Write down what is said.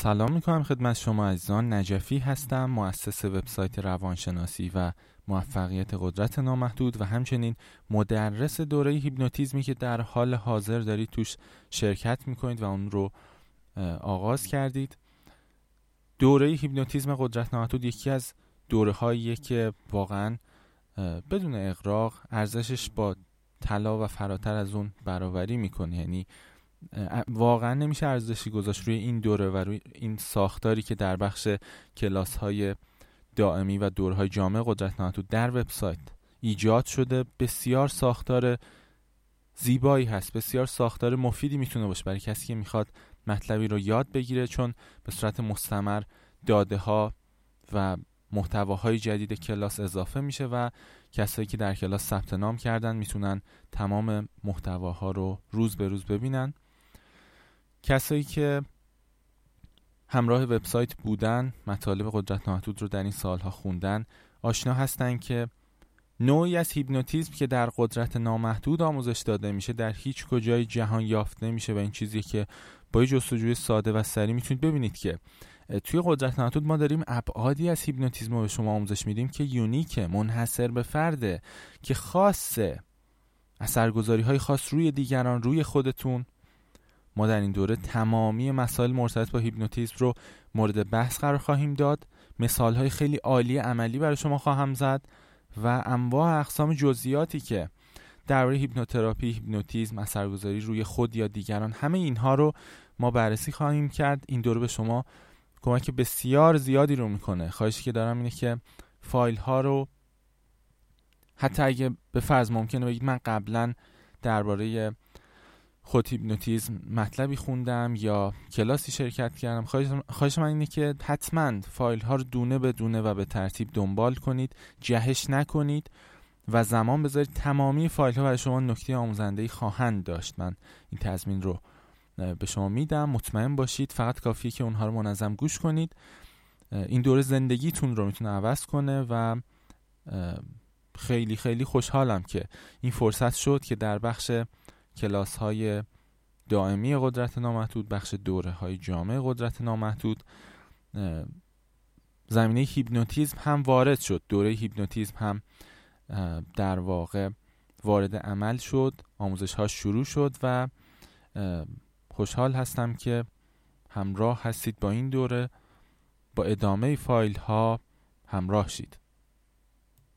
سلام می‌کنم خدمت شما عزیزان. نجفی هستم مؤسس وبسایت روانشناسی و موفقیت قدرت نامحدود و همچنین مدرس دوره هیپنوتیزمی که در حال حاضر دارید توش شرکت می‌کنید و اون رو آغاز کردید. دوره هیپنوتیزم قدرت نامحدود یکی از دوره هاییه که واقعا بدون اقراق ارزشش با طلا و فراتر از اون برابری می‌کنه. یعنی واقعا نمیشه ارزشی گذاشت روی این دوره و روی این ساختاری که در بخش کلاس های دائمی و دورهای جامع قدرت نامحدود در وبسایت ایجاد شده. بسیار ساختار زیبایی هست. بسیار ساختار مفیدی می‌تونه باشه برای کسی که می‌خواد مطلبی رو یاد بگیره چون به صورت مستمر داده ها و محتواهای جدید کلاس اضافه میشه و کسایی که در کلاس ثبت نام کردن می‌تونن تمام محتواها رو روز به روز ببینن. کسایی که همراه وبسایت بودن مطالب قدرت نامحدود رو در این سالها خوندن آشنا هستن که نوعی از هیپنوتیزم که در قدرت نامحدود آموزش داده میشه در هیچ کجای جهان یافت نمیشه و این چیزی که با جستجوی ساده و سریع می‌تونید ببینید که توی قدرت نامحدود ما داریم ابعادی از هیپنوتیزم رو به شما آموزش میدیم که unique منحصر به فرده که خاصه اثرگذاری های خاص روی دیگران روی خودتون ما در این دوره تمامی مسائل مرتبط با هیپنوتیزم رو مورد بحث قرار خواهیم داد. مثال های خیلی عالی عملی برای شما خواهم زد و انواع اقسام جزئیاتی که درباره هیپنوتراپی، هیپنوتیزم، اثرگذاری روی خود یا دیگران همه اینها رو ما بررسی خواهیم کرد. این دوره به شما کمک بسیار زیادی رو می‌کنه. خواهشی که دارم اینه که فایل ها رو حتی اگه به فرض ممکنه بگید من قبلا درباره خود هیپنوتیزم مطلبی خوندم یا کلاسی شرکت کردم خواهش من اینه که حتما فایل ها رو دونه به دونه و به ترتیب دنبال کنید جهش نکنید و زمان بذارید. تمامی فایل ها برای شما نکته آموزنده خواهند داشت. من این تضمین رو به شما میدم. مطمئن باشید فقط کافیه که اونها رو منظم گوش کنید. این دوره زندگیتون رو می‌تونه عوض کنه و خیلی خیلی خوشحالم که این فرصت شد که در بخش کلاس های دائمی قدرت نامحدود بخش دوره های جامع قدرت نامحدود زمینه هیپنوتیزم هم وارد شد. دوره هیپنوتیزم هم در واقع وارد عمل شد آموزش ها شروع شد و خوشحال هستم که همراه هستید با این دوره. با ادامه فایل ها همراه شید.